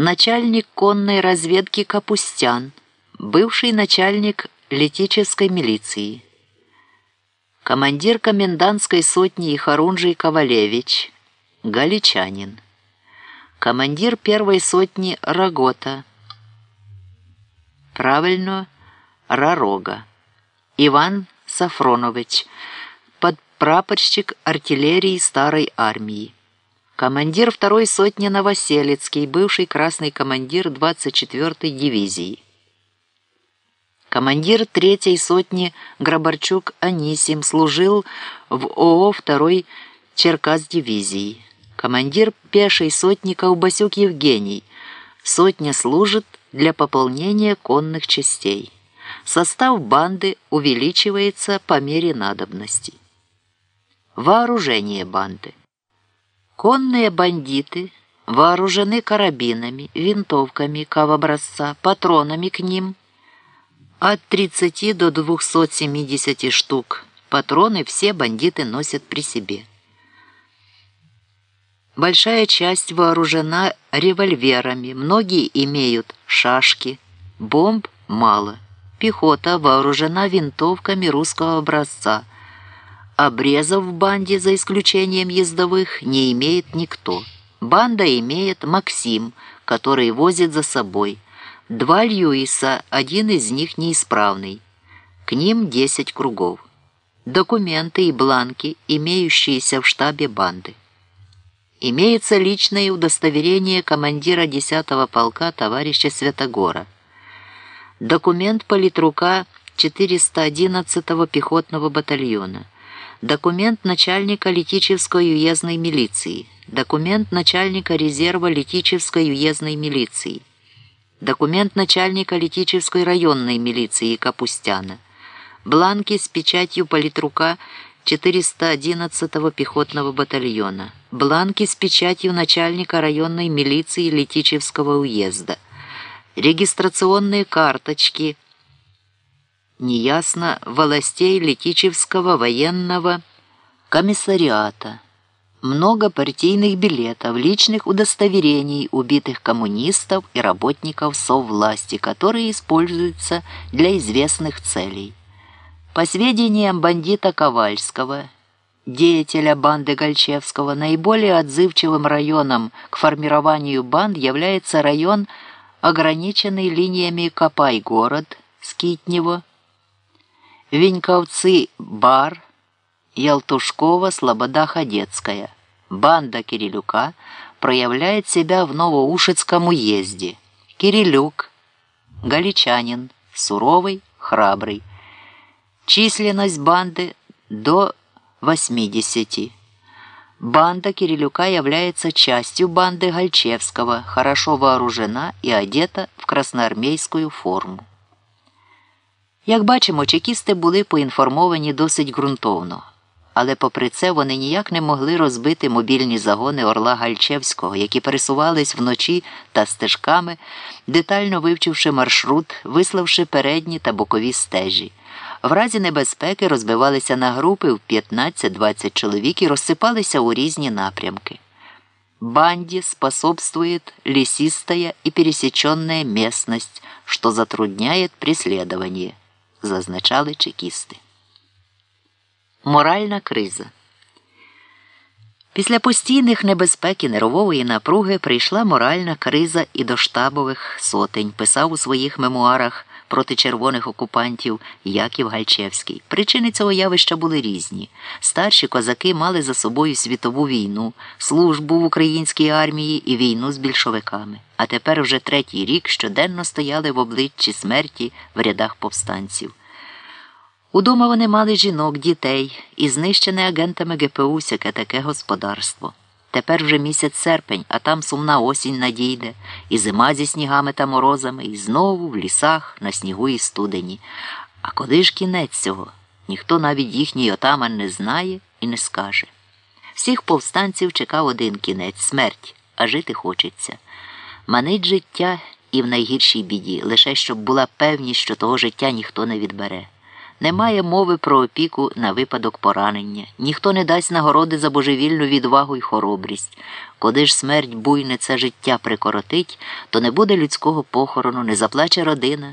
начальник конной разведки Капустян, бывший начальник летической милиции, командир комендантской сотни Харунжий Ковалевич, галичанин, командир первой сотни Рагота, правильно, Рарога, Иван Сафронович, подпрапорщик артиллерии старой армии. Командир второй сотни Новоселецкий, бывший красный командир 24-й дивизии. Командир третьей сотни Грабарчук Анисим служил в ООО второй Черкас дивизии. Командир пешей сотни Ковбасюк Евгений. Сотня служит для пополнения конных частей. Состав банды увеличивается по мере надобности. Вооружение банды. Конные бандиты вооружены карабинами, винтовками кавобразца, патронами к ним от 30 до 270 штук. Патроны все бандиты носят при себе. Большая часть вооружена револьверами, многие имеют шашки, бомб мало. Пехота вооружена винтовками русского образца – Обрезов в банде, за исключением ездовых, не имеет никто. Банда имеет Максим, который возит за собой. Два Льюиса, один из них неисправный. К ним 10 кругов. Документы и бланки, имеющиеся в штабе банды. Имеется личное удостоверение командира 10-го полка товарища Святогора. Документ политрука 411-го пехотного батальона – Документ начальника Летичевской уездной милиции. Документ начальника резерва Летичевской уездной милиции. Документ начальника Летичевской районной милиции Капустяна. Бланки с печатью политрука 411-го пехотного батальона. Бланки с печатью начальника районной милиции Летичевского уезда. Регистрационные карточки – неясно властей Летичевского военного комиссариата. Много партийных билетов, личных удостоверений убитых коммунистов и работников соввласти, которые используются для известных целей. По сведениям бандита Ковальского, деятеля банды Гольчевского, наиболее отзывчивым районом к формированию банд является район, ограниченный линиями Копай-город, Скитнево, Веньковцы Бар, Ялтушкова, Слобода Ходецкая. Банда Кирилюка проявляет себя в Новоушицком уезде. Кирилюк, галичанин, суровый, храбрый. Численность банды до 80. Банда Кирилюка является частью банды Гальчевского, хорошо вооружена и одета в красноармейскую форму. Як бачимо, чекісти були поінформовані досить ґрунтовно, але попри це вони ніяк не могли розбити мобільні загони Орла Гальчевського, які пересувались вночі та стежками, детально вивчивши маршрут, виславши передні та бокові стежі. В разі небезпеки розбивалися на групи в 15-20 чоловік і розсипалися у різні напрямки. Банде способствует лесистая и пересеченная местность, что затрудняет преследование зазначали чекісти. Моральна криза. Після постійних небезпек і нервової напруги прийшла моральна криза і до штабових сотень, писав у своїх мемуарах проти червоних окупантів Яків Гальчевський. Причини цього явища були різні. Старші козаки мали за собою світову війну, службу в українській армії і війну з більшовиками. А тепер вже третій рік щоденно стояли в обличчі смерті в рядах повстанців. Удома вони мали жінок, дітей і знищене агентами ГПУ сяке таке господарство. Тепер вже місяць серпень, а там сумна осінь надійде, і зима зі снігами та морозами, і знову в лісах, на снігу і студені. А коли ж кінець цього? Ніхто навіть їхній отаман не знає і не скаже. Всіх повстанців чекав один кінець смерть, а жити хочеться. Манить життя і в найгіршій біді, лише щоб була певність, що того життя ніхто не відбере. Немає мови про опіку на випадок поранення, ніхто не дасть нагороди за божевільну відвагу й хоробрість. Коли ж смерть буйне це життя прикоротить, то не буде людського похорону, не заплаче родина.